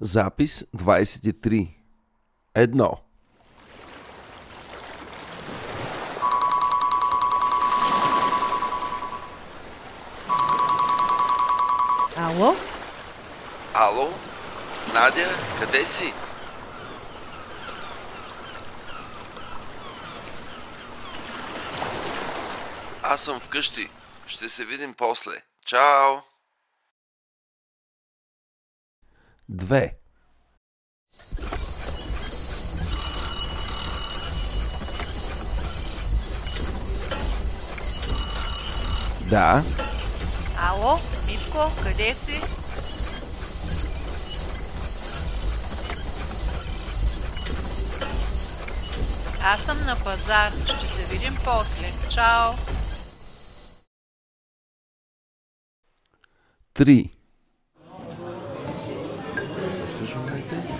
Запис 23. Едно. Ало? Ало? Надя, къде си? Аз съм вкъщи. Ще се видим после. Чао! 2. Да. Ало, Митко, къде си? Аз съм на пазар. Ще се видим после. Чао! 3. пиете.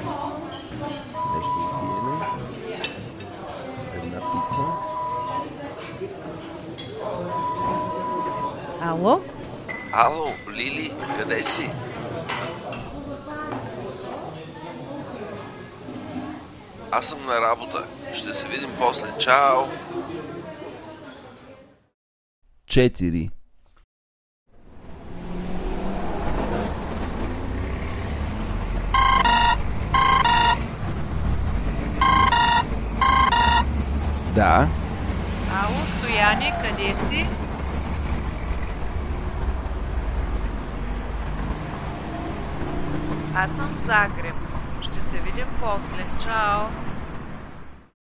Нещо пиене. Една пица. Ало? Ало, Лили, къде си? Аз съм на работа. Ще се видим после. Чао! 4. Да, Ало, Стояне, къде си? Аз съм в Загреб. Ще се видим после. Чао!